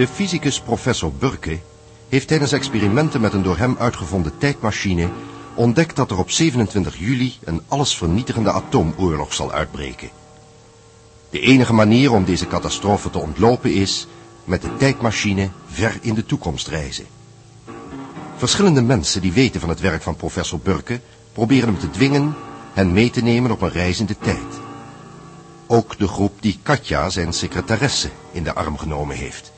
De fysicus professor Burke heeft tijdens experimenten met een door hem uitgevonden tijdmachine ontdekt dat er op 27 juli een allesvernietigende atoomoorlog zal uitbreken. De enige manier om deze catastrofe te ontlopen is met de tijdmachine ver in de toekomst reizen. Verschillende mensen die weten van het werk van professor Burke proberen hem te dwingen hen mee te nemen op een reis in de tijd. Ook de groep die Katja, zijn secretaresse, in de arm genomen heeft.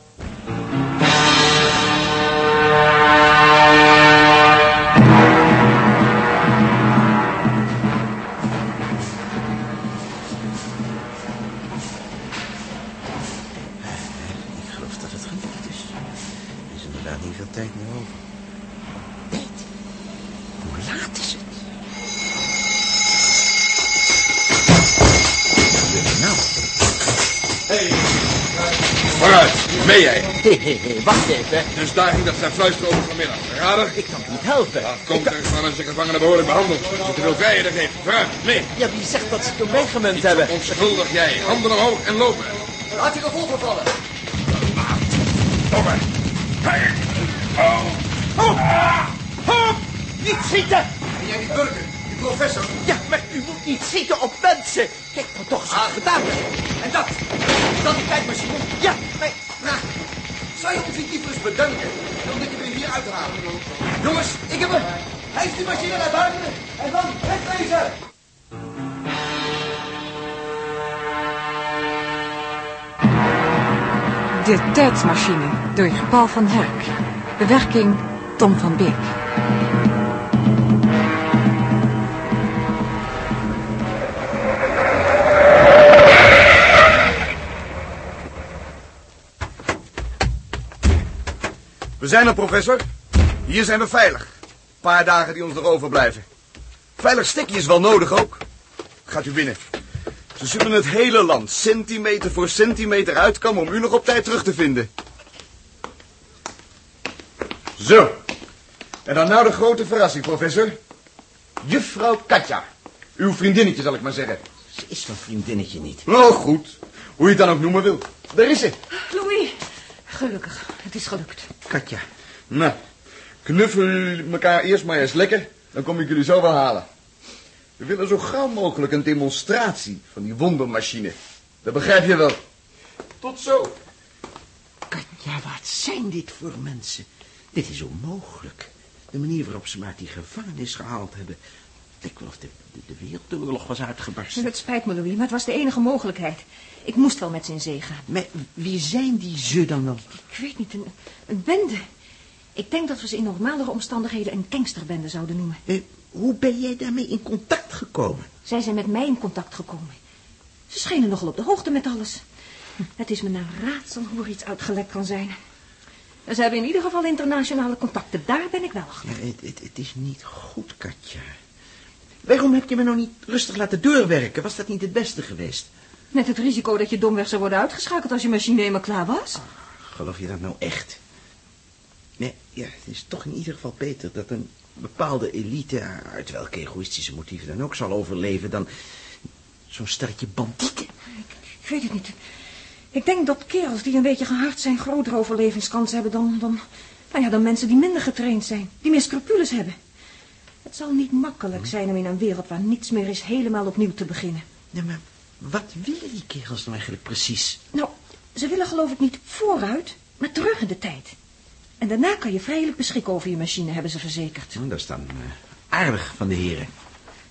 Hé, hé, hé, wacht even. Dus daar ging dat zijn fluisteren over vanmiddag. Rader? Ik kan het niet helpen. Ja, komt er van als je gevangenen behoorlijk behandeld. Als je te veel vrijheden geeft. Vooruit, mee. Ja, wie zegt dat ze het op mij gemunt hebben? Onschuldig jij. Handen omhoog en lopen. Laat je er vol gevallen. Domme. Hey. Oh. Hop! Hop! Niet schieten! Ben jij die burger, die professor? Ja, maar u moet niet schieten op mensen. Kijk nou toch eens wat ik gedaan. En dat? Dat die tijdmachine? Ja, maar... Nou, liever eens bedanken dan dat je me hier uithalen? Jongens, ik heb hem. Hij is die machine naar buiten en dan wegwezen. De Tijdsmachine door Paul van Herk. Bewerking Tom van Beek. Zijn er, professor. Hier zijn we veilig. Een paar dagen die ons nog overblijven. Veilig stekje is wel nodig ook. Gaat u binnen. Ze zullen het hele land centimeter voor centimeter uitkomen om u nog op tijd terug te vinden. Zo. En dan nou de grote verrassing, professor. Juffrouw Katja. Uw vriendinnetje, zal ik maar zeggen. Ze is mijn vriendinnetje niet. Oh, goed. Hoe je het dan ook noemen wil. Daar is ze. Louis, gelukkig, het is gelukt. Katja. Nou, knuffelen jullie elkaar eerst maar eens lekker. Dan kom ik jullie zo wel halen. We willen zo gauw mogelijk een demonstratie van die wondermachine. Dat begrijp je wel. Tot zo. Katja, wat zijn dit voor mensen? Dit is onmogelijk. De manier waarop ze uit die gevangenis gehaald hebben. Ik geloof de, de, de wereldoorlog was uitgebarsten. Het spijt me, Louis, maar het was de enige mogelijkheid. Ik moest wel met ze in zee gaan. Maar wie zijn die ze dan wel? Ik weet niet, een, een bende. Ik denk dat we ze in normalere omstandigheden een gangsterbende zouden noemen. Eh, hoe ben jij daarmee in contact gekomen? Zij zijn met mij in contact gekomen. Ze schenen nogal op de hoogte met alles. Het is me een raadsel hoe er iets uitgelekt kan zijn. Ze hebben in ieder geval internationale contacten. Daar ben ik wel achter. Ja, het, het, het is niet goed, Katja. Waarom heb je me nou niet rustig laten doorwerken? Was dat niet het beste geweest? Met het risico dat je domweg zou worden uitgeschakeld als je machine eenmaal klaar was. Geloof je dat nou echt? Nee, ja, het is toch in ieder geval beter dat een bepaalde elite, uit welke egoïstische motieven dan ook, zal overleven dan zo'n stelletje bandieten. Ik weet het niet. Ik denk dat kerels die een beetje gehard zijn grotere overlevingskansen hebben dan, dan, nou ja, dan mensen die minder getraind zijn. Die meer scrupules hebben. Het zal niet makkelijk zijn om in een wereld waar niets meer is helemaal opnieuw te beginnen. Nee, maar wat willen die kerels nou eigenlijk precies? Nou, ze willen geloof ik niet vooruit, maar terug in de tijd. En daarna kan je vrijelijk beschikken over je machine, hebben ze verzekerd. Nou, dat is dan eh, aardig van de heren.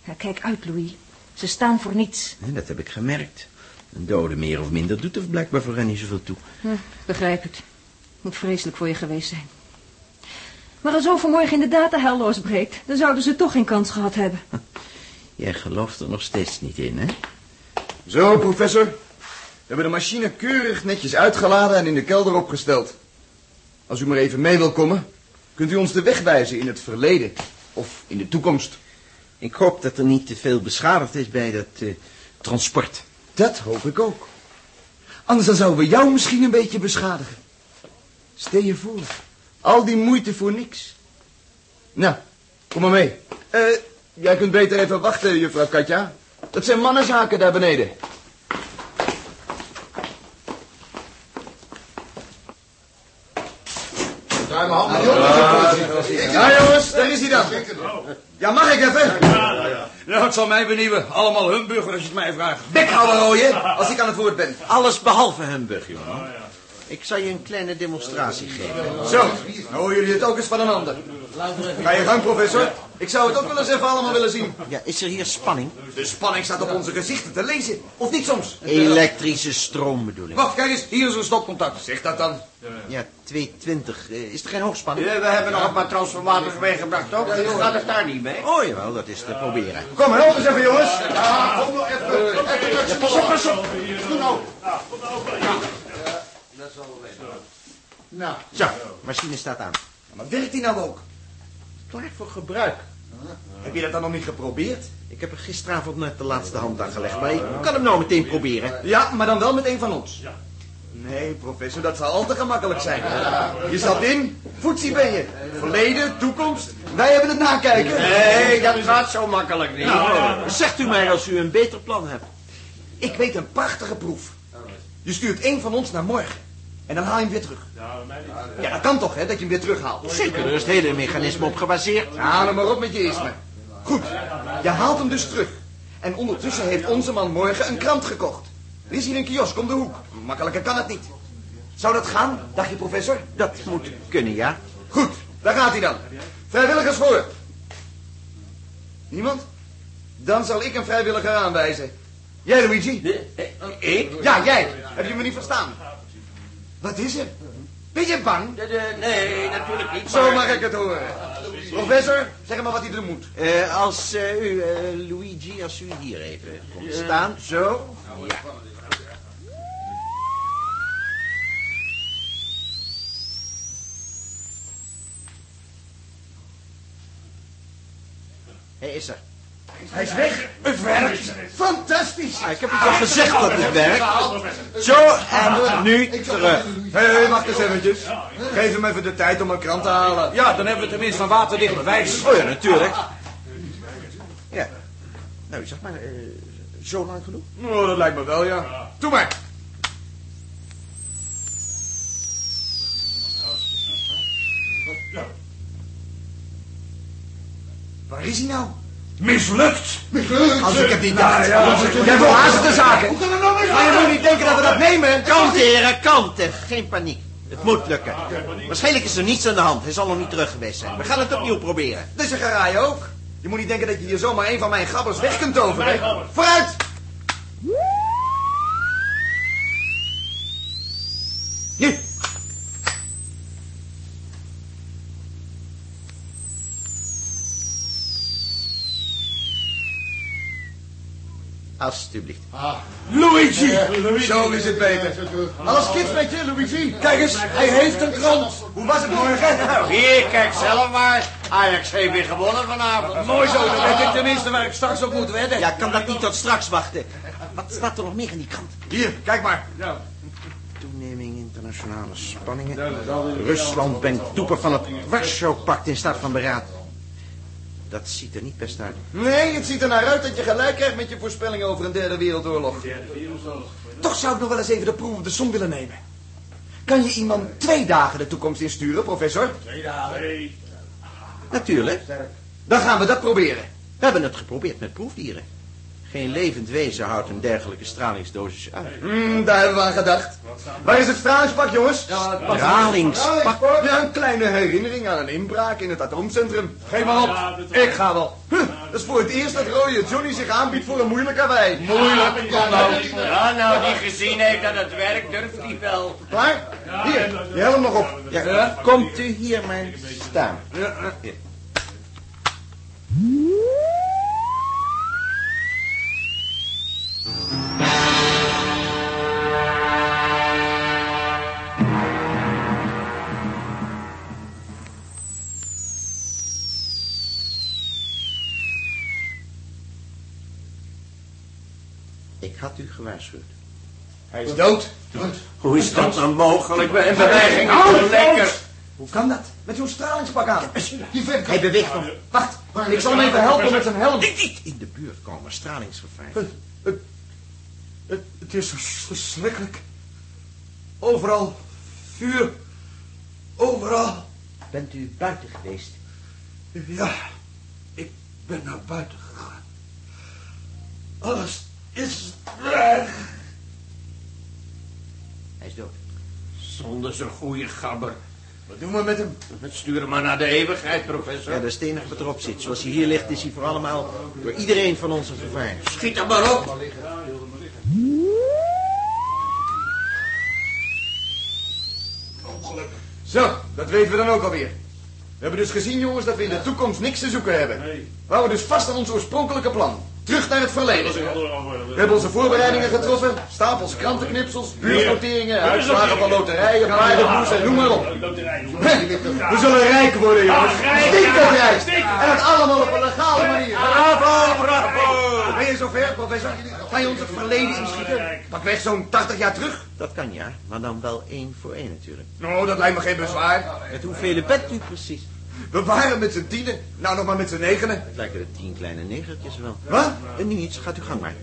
Ja, kijk uit, Louis. Ze staan voor niets. Dat heb ik gemerkt. Een dode meer of minder doet er blijkbaar voor hen niet zoveel toe. Ja, begrijp het. Moet vreselijk voor je geweest zijn. Maar als overmorgen inderdaad de hel losbreekt, dan zouden ze toch geen kans gehad hebben. Jij gelooft er nog steeds niet in, hè? Zo, professor. We hebben de machine keurig netjes uitgeladen en in de kelder opgesteld. Als u maar even mee wil komen, kunt u ons de weg wijzen in het verleden of in de toekomst. Ik hoop dat er niet te veel beschadigd is bij dat eh, transport. Dat hoop ik ook. Anders dan zouden we jou misschien een beetje beschadigen. Stel je voor, al die moeite voor niks. Nou, kom maar mee. Uh, jij kunt beter even wachten, juffrouw Katja. Dat zijn mannenzaken daar beneden. Daar. Ja, jongens, daar is hij dan. Ja, mag ik even? Nou, het zal mij benieuwen. Allemaal Humburger als je het mij vraagt. Bek houden, rooien, als ik aan het woord ben. Alles behalve Humburg, jongen. Ik zal je een kleine demonstratie geven. Zo, nou horen jullie het ook eens van een ander. Ga je gang, professor. Ik zou het ook wel eens even allemaal willen zien. Ja, is er hier spanning? De spanning staat op onze gezichten te lezen. Of niet soms? Elektrische stroom bedoel ik. Wacht, kijk eens. Hier is een stopcontact. Zeg dat dan. Ja, 220. Eh, Is er geen hoogspanning? we hebben nog een paar transformators meegebracht ook. Dus gaat het daar niet mee? Oh jawel, dat is te proberen. Kom maar, help eens even, jongens. Ja, kom nog even. Pas op, pas op. Doe nou. Nou, Zo, machine staat aan. maar werkt die nou ook? Klaar voor gebruik. Heb je dat dan nog niet geprobeerd? Ik heb er gisteravond net de laatste hand aan gelegd, maar ik kan hem nou meteen proberen. Ja, maar dan wel met een van ons. Nee, professor, dat zou al te gemakkelijk zijn. Je zat in, voetsie ben je. Verleden, toekomst, wij hebben het nakijken. Nee, dat gaat zo makkelijk niet. Nou, zegt u mij als u een beter plan hebt. Ik weet een prachtige proef. Je stuurt één van ons naar morgen. En dan haal je hem weer terug. Ja, dat kan toch, hè, dat je hem weer terughaalt. Zeker, er is het hele mechanisme op gebaseerd. Ja, nou maar op met je isme. Goed, je haalt hem dus terug. En ondertussen heeft onze man morgen een krant gekocht. Er is hier een kiosk om de hoek. Makkelijker kan het niet. Zou dat gaan, dacht je, professor? Dat moet kunnen, ja. Goed, daar gaat hij dan. Vrijwilligers voor. Niemand? Dan zal ik een vrijwilliger aanwijzen. Jij, Luigi? Ik? Ja, jij. Heb je me niet verstaan? Wat is er? Ben je bang? Nee, natuurlijk niet. Zo mag ik het horen. Professor, zeg maar wat hij doen moet. Eh, als eh, u, eh, Luigi, als u hier even komt staan. Zo. Ja. Hij is er. Hij is weg. Het werkt. Fantastisch. Ah, ik heb u toch gezegd dat het werkt. Zo, en nu terug. Hé, hey, wacht eens eventjes. Geef hem even de tijd om een krant te halen. Ja, dan hebben we tenminste een waterdicht bewijs. Oh ja, natuurlijk. Ja. Nou, zeg maar, eh, zo lang genoeg? Oh, dat lijkt me wel, ja. Doe maar. Waar is hij nou? Mislukt! Als ik het niet dacht. Jij wil haast de zaken. Maar je moet niet denken dat we dat nemen. Kant, heren, kant. En geen paniek. Het moet lukken. Waarschijnlijk is er niets aan de hand. Hij zal nog niet terug geweest zijn. We gaan het opnieuw proberen. Is een geraai ook. Je moet niet denken dat je hier zomaar een van mijn gabbers weg kunt toveren. Vooruit! Alsjeblieft. Luigi! Zo is het beter. Alles kids met je, Luigi? Kijk eens, hij heeft een krant. Hoe was het morgen? Nou, hier, kijk zelf maar. Ajax heeft weer gewonnen vanavond. Mooi zo, dan weet ik tenminste waar ik straks op moet wedden. Ja, kan dat niet tot straks wachten? Wat staat er nog meer in die krant? Hier, kijk maar. Toeneming internationale spanningen. Rusland brengt troepen van het Warschau-pact in staat van beraad. Dat ziet er niet best uit. Nee, het ziet er naar uit dat je gelijk krijgt met je voorspellingen over een derde wereldoorlog. Toch zou ik nog wel eens even de proef op de som willen nemen. Kan je iemand twee dagen de toekomst insturen, professor? Natuurlijk. Dan gaan we dat proberen. We hebben het geprobeerd met proefdieren. Geen levend wezen houdt een dergelijke stralingsdosis uit. Hmm, daar hebben we aan gedacht. Waar is het stralingspak, jongens? Stralingspak? Ja, een kleine herinnering aan een inbraak in het atoomcentrum. Geef maar op. Ik ga wel. Huh, dat is voor het eerst dat rode Johnny zich aanbiedt voor een moeilijke wij. Moeilijk, kom nou. Ja, nou, die gezien heeft dat het werkt, durft hij wel. Klaar? Hier, je helm nog op. Ja, komt u hier maar staan. Hier. Gewaarschuwd. Hij is dood. Hoe is dat nou mogelijk? En beweging zo lekker. Hoe kan dat? Met zo'n stralingspak aan. Die vent... Hij beweegt nog. Wacht, ik zal hem even helpen met zijn helm. Niet, niet in de buurt komen, stralingsgevaar. Het, het, het, het is vers- verschrikkelijk. Overal vuur. Overal. Bent u buiten geweest? Ja, Ik ben naar buiten gegaan. Alles is weg. Hij is dood. Zonder zijn goede gabber. Wat doen we met hem? Stuur hem maar naar de eeuwigheid, professor. Ja, dat is het enige wat erop zit. Zoals hij hier ligt, is hij voor allemaal door iedereen van ons een. Schiet hem maar op. Zo, dat weten we dan ook alweer. We hebben dus gezien, jongens, dat we in de toekomst niks te zoeken hebben. We houden dus vast aan ons oorspronkelijke plan. Terug naar het verleden. We hebben onze voorbereidingen getroffen. Stapels krantenknipsels, buursnoteringen, uitslagen van loterijen, paardenboes en noem maar op. We zullen rijk worden, jongens. Stinkend rijk. En dat allemaal op een legale manier. Bravo, bravo. Ben je zover, professor? Ga je ons het verleden inschieten? Pak weg zo'n 80 jaar terug? Dat kan ja, maar dan wel één voor één natuurlijk. Nou, dat lijkt me geen bezwaar. Met hoeveel bent u precies? We waren met z'n tienen, nou nog maar met z'n negenen. Het lijken er tien kleine negertjes wel. Wat? En niets, gaat u gang maar.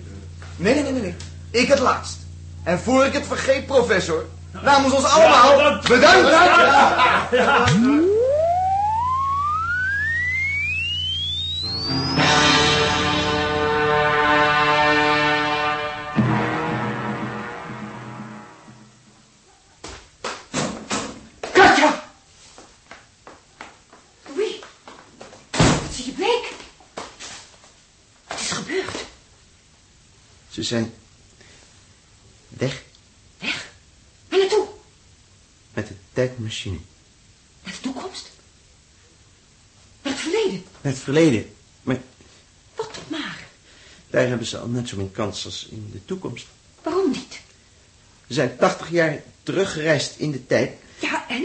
Nee, nee, nee, nee. Ik het laatst. En voor ik het vergeet, professor, namens ons allemaal, bedankt! Ze zijn weg Weg. Waar naartoe? met de tijdmachine. Naar de toekomst? Naar het verleden? Met het verleden. Maar Wat maar. daar hebben ze al net zo min kans als in de toekomst. Waarom niet? Ze zijn 80 jaar teruggereisd in de tijd. Ja, en?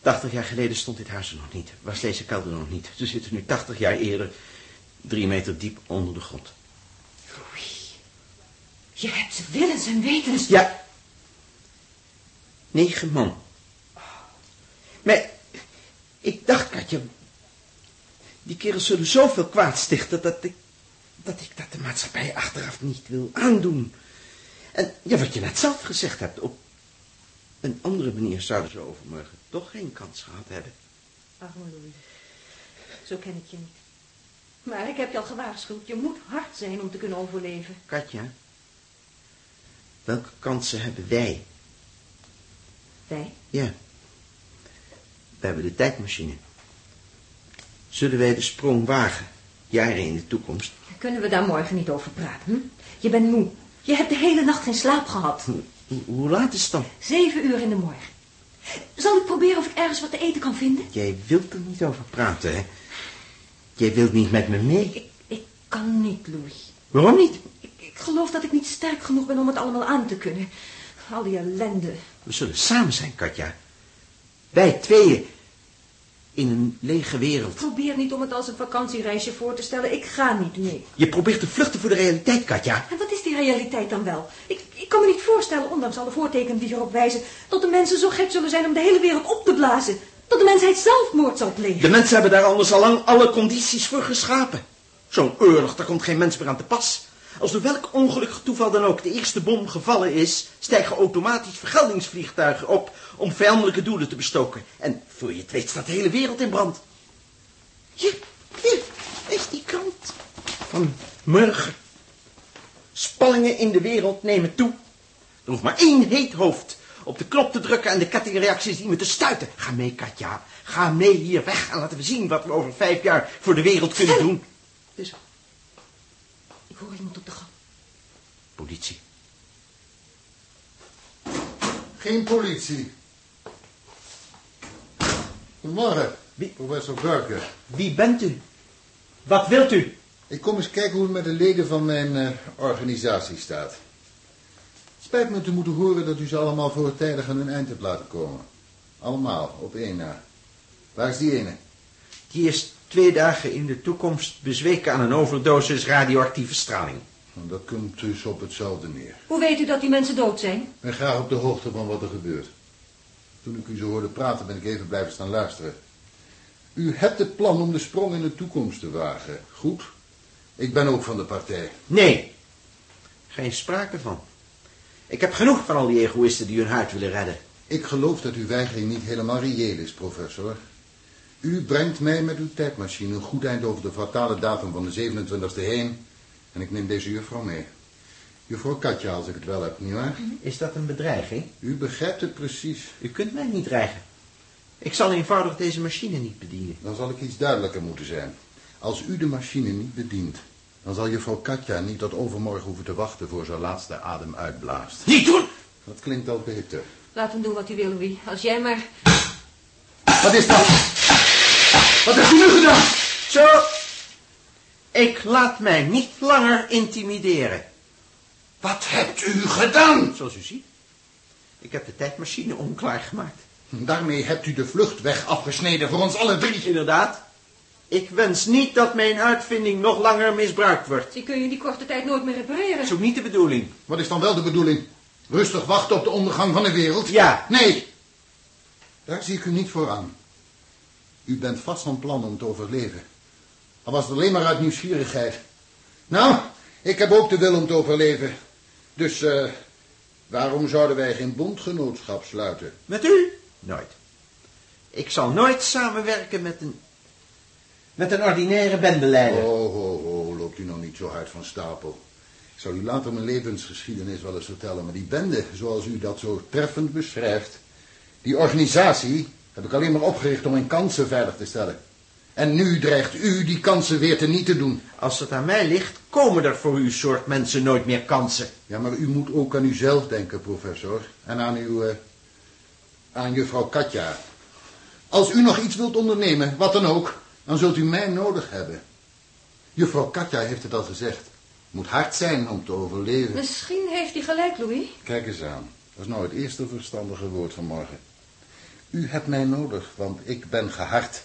80 jaar geleden stond dit huis er nog niet. Was deze kelder nog niet. Ze zitten nu 80 jaar eerder drie meter diep onder de grond. Louis, je hebt ze willens en wetens... Ja. Negen man. Maar ik dacht, Katja... Die kerels zullen zoveel kwaad stichten dat ik... dat ik dat de maatschappij achteraf niet wil aandoen. En ja, wat je net zelf gezegd hebt... op een andere manier zouden ze overmorgen toch geen kans gehad hebben. Arme Louis, zo ken ik je niet. Maar ik heb je al gewaarschuwd, je moet hard zijn om te kunnen overleven. Katja, welke kansen hebben wij? Wij? Ja. We hebben de tijdmachine. Zullen wij de sprong wagen, jaren in de toekomst? Kunnen we daar morgen niet over praten? Hm? Je bent moe. Je hebt de hele nacht geen slaap gehad. Hoe, hoe laat is het dan? Zeven uur in de morgen. Zal ik proberen of ik ergens wat te eten kan vinden? Jij wilt er niet over praten, hè? Jij wilt niet met me mee. Ik, ik kan niet, Louis. Waarom niet? Ik, ik geloof dat ik niet sterk genoeg ben om het allemaal aan te kunnen. Al die ellende. We zullen samen zijn, Katja. Wij tweeën. In een lege wereld. Probeer niet om het als een vakantiereisje voor te stellen. Ik ga niet mee. Je probeert te vluchten voor de realiteit, Katja. En wat is die realiteit dan wel? Ik, ik kan me niet voorstellen, ondanks alle voortekenen die erop wijzen... dat de mensen zo gek zullen zijn om de hele wereld op te blazen. Dat de mensheid zelfmoord zal plegen. De mensen hebben daar anders al lang alle condities voor geschapen. Zo'n oorlog, daar komt geen mens meer aan te pas. Als door welk ongelukkig toeval dan ook de eerste bom gevallen is... stijgen automatisch vergeldingsvliegtuigen op om vijandelijke doelen te bestoken. En voor je het weet staat de hele wereld in brand. Hier, hier, is die krant. Van morgen. Spanningen in de wereld nemen toe. Er hoeft maar één heet hoofd op de knop te drukken en de kettingreacties die me te stuiten. Ga mee, Katja. Ga mee hier weg en laten we zien wat we over vijf jaar voor de wereld kunnen doen. Dus, Ik hoor iemand op de gang. politie. Geen politie. Goedemorgen, Wie- professor Burker. Wie bent u? Wat wilt u? Ik kom eens kijken hoe het met de leden van mijn eh, organisatie staat. Spijt me te moeten horen dat u ze allemaal voortijdig aan hun eind hebt laten komen. Allemaal, op één na. Waar is die ene? Die is twee dagen in de toekomst bezweken aan een overdosis radioactieve straling. Want Dat komt dus op hetzelfde neer. Hoe weet u dat die mensen dood zijn? Ik ben graag op de hoogte van wat er gebeurt. Toen ik u zo hoorde praten ben ik even blijven staan luisteren. U hebt het plan om de sprong in de toekomst te wagen. Goed. Ik ben ook van de partij. Nee, geen sprake van. Ik heb genoeg van al die egoïsten die hun huid willen redden. Ik geloof dat uw weigering niet helemaal reëel is, professor. U brengt mij met uw tijdmachine een goed eind over de fatale datum van de 27e heen. En ik neem deze juffrouw mee. Juffrouw Katja, als ik het wel heb, nietwaar? Is dat een bedreiging? U begrijpt het precies. U kunt mij niet dreigen. Ik zal eenvoudig deze machine niet bedienen. Dan zal ik iets duidelijker moeten zijn. Als u de machine niet bedient, dan zal juffrouw Katja niet tot overmorgen hoeven te wachten voor ze haar laatste adem uitblaast. Niet doen! Dat klinkt al beter. Laat hem doen wat hij wil, Louis. Als jij maar... Wat is dat? Wat hebt u nu gedaan? Zo. Ik laat mij niet langer intimideren. Wat hebt u gedaan? Zoals u ziet. Ik heb de tijdmachine onklaar gemaakt. Daarmee hebt u de vluchtweg afgesneden voor ons alle drie. Inderdaad. Ik wens niet dat mijn uitvinding nog langer misbruikt wordt. Die kun je in die korte tijd nooit meer repareren. Dat is ook niet de bedoeling. Wat is dan wel de bedoeling? Rustig wachten op de ondergang van de wereld? Ja. Nee. Daar zie ik u niet voor aan. U bent vast van plan om te overleven. Al was het alleen maar uit nieuwsgierigheid. Nou, ik heb ook de wil om te overleven. Dus eh, waarom zouden wij geen bondgenootschap sluiten? Met u? Nooit. Ik zal nooit samenwerken met een... met een ordinaire bendeleider. Oh, ho, ho, loopt u nog niet zo hard van stapel. Ik zal u later mijn levensgeschiedenis wel eens vertellen, maar die bende, zoals u dat zo treffend beschrijft, die organisatie heb ik alleen maar opgericht om mijn kansen veilig te stellen. En nu dreigt u die kansen weer te niet te doen. Als het aan mij ligt, komen er voor uw soort mensen nooit meer kansen. Ja, maar u moet ook aan uzelf denken, professor. En aan uw, eh, aan juffrouw Katja. Als u nog iets wilt ondernemen, wat dan ook, dan zult u mij nodig hebben. Juffrouw Katja heeft het al gezegd. Het moet hard zijn om te overleven. Misschien heeft hij gelijk, Louis. Kijk eens aan. Dat is nou het eerste verstandige woord van morgen. U hebt mij nodig, want ik ben gehard.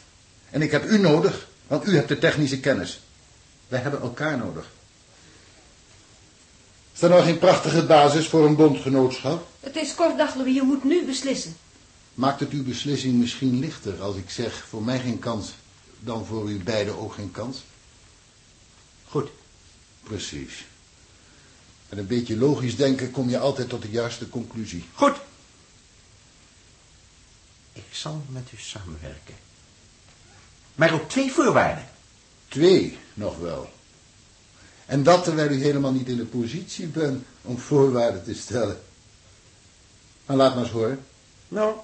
En ik heb u nodig, want u hebt de technische kennis. Wij hebben elkaar nodig. Is dat nou geen prachtige basis voor een bondgenootschap? Het is kort dag, Louis. Je moet nu beslissen. Maakt het uw beslissing misschien lichter als ik zeg voor mij geen kans, dan voor u beiden ook geen kans? Goed. Precies. Met een beetje logisch denken kom je altijd tot de juiste conclusie. Goed. Ik zal met u samenwerken. Maar op twee voorwaarden. Twee nog wel. En dat terwijl u helemaal niet in de positie bent om voorwaarden te stellen. Maar laat maar eens horen. Nou,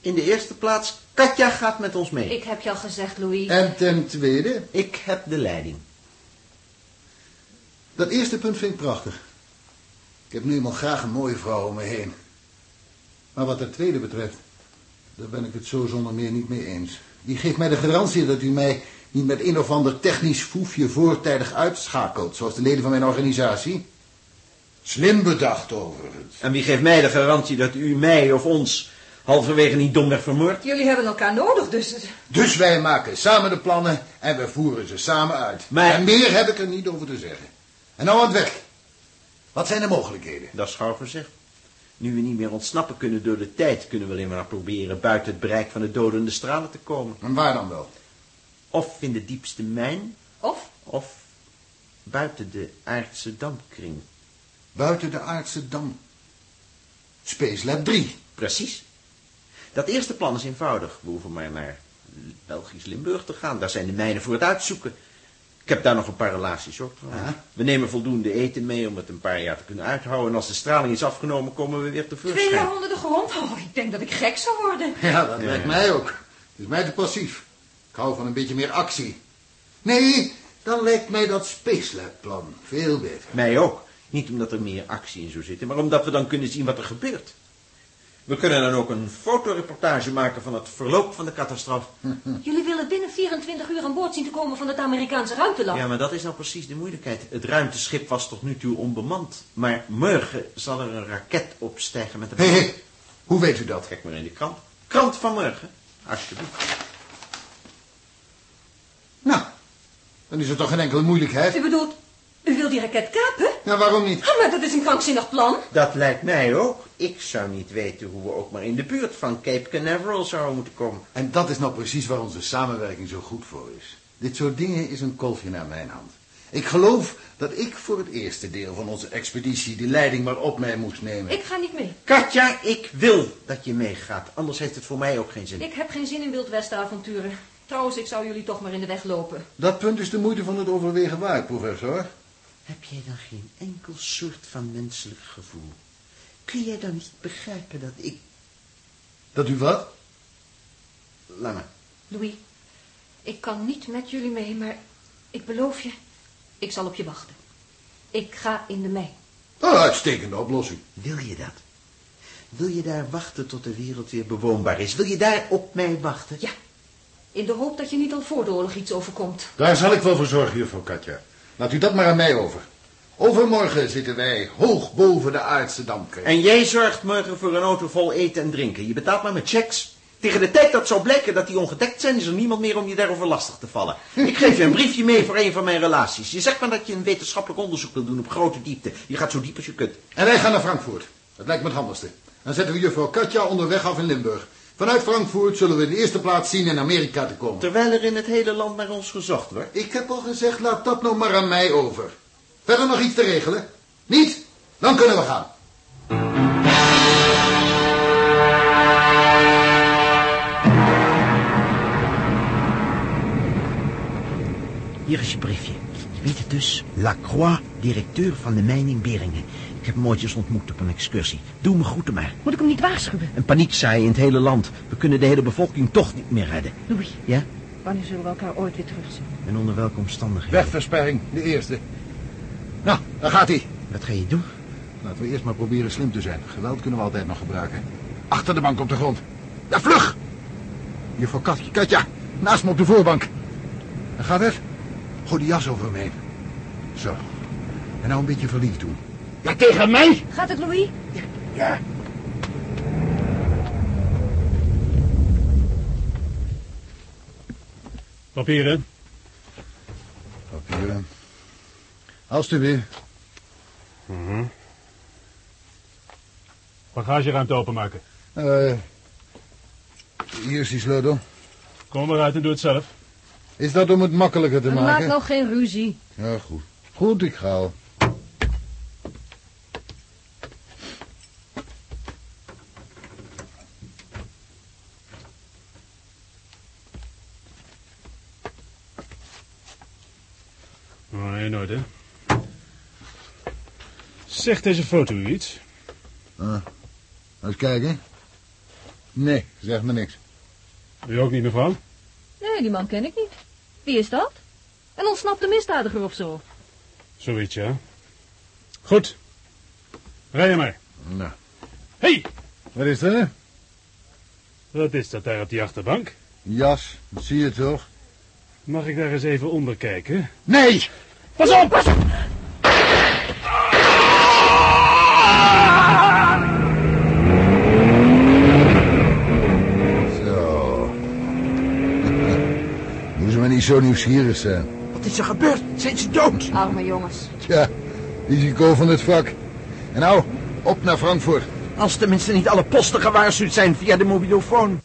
in de eerste plaats, Katja gaat met ons mee. Ik heb je al gezegd, Louis. En ten tweede, Ik heb de leiding. dat eerste punt vind ik prachtig. Ik heb nu eenmaal graag een mooie vrouw om me heen. Maar wat het tweede betreft, daar ben ik het zo zonder meer niet mee eens. Wie geeft mij de garantie dat u mij niet met een of ander technisch foefje voortijdig uitschakelt, zoals de leden van mijn organisatie? Slim bedacht overigens. En wie geeft mij de garantie dat u mij of ons halverwege niet domweg vermoordt? Jullie hebben elkaar nodig, dus... Dus wij maken samen de plannen en we voeren ze samen uit. Maar- En meer heb ik er niet over te zeggen. En nou aan het werk. Wat zijn de mogelijkheden? Dat is gauw gezegd. Nu we niet meer ontsnappen kunnen door de tijd, kunnen we alleen maar proberen buiten het bereik van de dodende stralen te komen. En waar dan wel? Of in de diepste mijn, Of? of buiten de aardse dampkring. Buiten de aardse dam. Space Lab 3. Precies. Dat eerste plan is eenvoudig. We hoeven maar naar Belgisch Limburg te gaan. Daar zijn de mijnen voor het uitzoeken. Ik heb daar nog een paar relaties ook. trouwens. Ah. We nemen voldoende eten mee om het een paar jaar te kunnen uithouden. En als de straling is afgenomen, komen we weer Twee tevoorschijn. jaar onder de grond? Oh, ik denk dat ik gek zou worden. Ja, dat Ja, lijkt ja. mij ook. Het is mij te passief. Ik hou van een beetje meer actie. Nee, dan lijkt mij dat Space Lab plan veel beter. Mij ook. Niet omdat er meer actie in zou zitten, maar omdat we dan kunnen zien wat er gebeurt. We kunnen dan ook een fotoreportage maken van het verloop van de catastrofe. Jullie willen binnen 24 uur aan boord zien te komen van het Amerikaanse ruimteland. Ja, maar dat is nou precies de moeilijkheid. Het ruimteschip was tot nu toe onbemand. Maar morgen zal er een raket opstijgen met een... Hé, hé, hoe weet u dat? Kijk maar in de krant. Krant van morgen. Alsjeblieft. Nou, dan is er toch geen enkele moeilijkheid. U bedoelt, u wil die raket kapen? Nou, waarom niet? Ah, maar dat is een krankzinnig plan. Dat lijkt mij ook. Ik zou niet weten hoe we ook maar in de buurt van Cape Canaveral zouden moeten komen. En dat is nou precies waar onze samenwerking zo goed voor is. Dit soort dingen is een kolfje naar mijn hand. Ik geloof dat ik voor het eerste deel van onze expeditie de leiding maar op mij moest nemen. Ik ga niet mee. Katja, ik wil dat je meegaat. Anders heeft het voor mij ook geen zin. Ik heb geen zin in wildwestenavonturen. Trouwens, ik zou jullie toch maar in de weg lopen. Dat punt is de moeite van het overwegen waard, professor. Heb jij dan geen enkel soort van menselijk gevoel? Kun jij dan niet begrijpen dat ik... Dat u wat? Laat maar. Louis, ik kan niet met jullie mee, maar ik beloof je, ik zal op je wachten. Ik ga in de mei. Oh, uitstekende oplossing. Wil je dat? Wil je daar wachten tot de wereld weer bewoonbaar is? Wil je daar op mij wachten? Ja, in de hoop dat je niet al voor de oorlog iets overkomt. Daar zal ik wel voor zorgen, juffrouw Katja. Laat u dat maar aan mij over. Overmorgen zitten wij hoog boven de aardse dampkring. En jij zorgt morgen voor een auto vol eten en drinken. Je betaalt maar met checks. Tegen de tijd dat zou blijken dat die ongedekt zijn, is er niemand meer om je daarover lastig te vallen. Ik geef je een briefje mee voor een van mijn relaties. Je zegt maar dat je een wetenschappelijk onderzoek wil doen op grote diepte. Je gaat zo diep als je kunt. En wij gaan naar Frankfurt. Dat lijkt me het handigste. Dan zetten we juffrouw Katja onderweg af in Limburg. Vanuit Frankfurt zullen we de eerste plaats zien in Amerika te komen. Terwijl er in het hele land naar ons gezocht wordt. Ik heb al gezegd, laat dat nou maar aan mij over. Verder nog iets te regelen? Niet? Dan kunnen we gaan. Hier is je briefje. Je weet het dus. Lacroix, directeur van de mijn in Beringen. Ik heb hem ooit eens ontmoet op een excursie. Doe me groeten maar. Moet ik hem niet waarschuwen? Een paniek zaaien in het hele land. We kunnen de hele bevolking toch niet meer redden. Louis, Ja? wanneer zullen we elkaar ooit weer terugzien? En onder welke omstandigheden? Wegversperring, de eerste. Nou, daar gaat hij. Wat ga je doen? Laten we eerst maar proberen slim te zijn. Geweld kunnen we altijd nog gebruiken. Achter de bank op de grond. Ja, vlug! Juffrouw Katja, Katja, naast me op de voorbank. Dan gaat het. Gooi die jas over hem heen. Zo. En nou een beetje verliefd doen. Ja, tegen mij? Gaat het, Louis? Ja. Papieren. Papieren. Alsjeblieft. Bagageruimte openmaken. Eh hier is die sleutel. Kom maar uit en doe het zelf. Is dat om het makkelijker te Maak maken? nou geen ruzie. Ja, goed. Goed, ik ga al. Oh, in orde. Zegt deze foto u iets? Ah. Eens kijken. Nee, zeg me niks. U ook niet, mevrouw? Nee, die man ken ik niet. Wie is dat? Een ontsnapte misdadiger of zo? Zoiets, ja. Goed. Rij je maar. Nou, Hé, hey, wat is er? wat is dat daar op die achterbank? Jas, dat zie je toch? Mag ik daar eens even onder kijken? Nee! Pas op, pas op! Zo nieuwsgierig zijn. Wat is er gebeurd? Zijn ze dood? Arme jongens. Tja, risico van het vak. En nou, op naar Frankfurt. Als tenminste niet alle posten gewaarschuwd zijn via de mobilofoon.